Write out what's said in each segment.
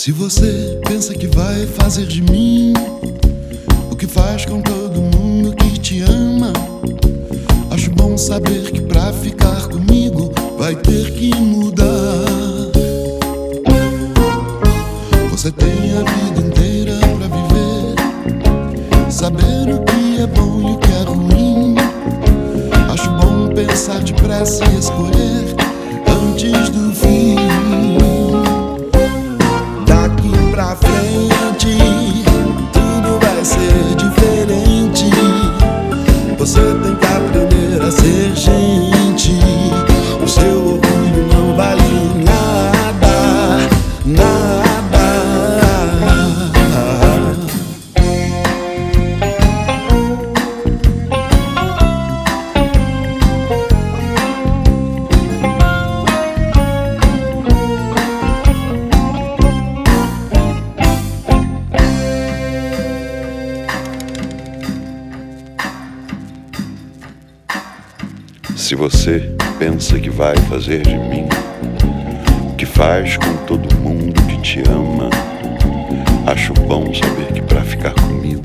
Se você pensa que vai fazer de mim que faz com todo mundo que te ama, acho bom saber que pra ficar comigo vai ter que mudar. Você tem a vida inteira pra viver, saber o que é bom e o que é ruim. Acho bom pensar depressa e escolher Se você pensa que vai fazer de mim o que faz com todo mundo que te ama, acho bom saber que pra ficar comigo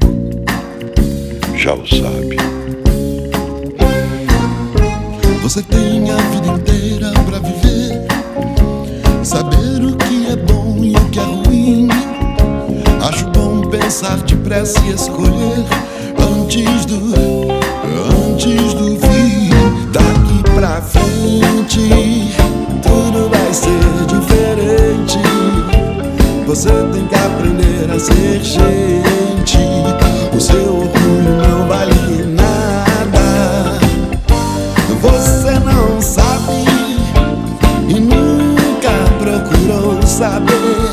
já o sabe. Você tem a vida inteira pra viver, saber o que é bom e o que é ruim. Acho bom pensar depressa e escolher antes do antes do tem que aprender a ser gente. O seu orgulho não vale nada. Você não sabe e nunca procurou saber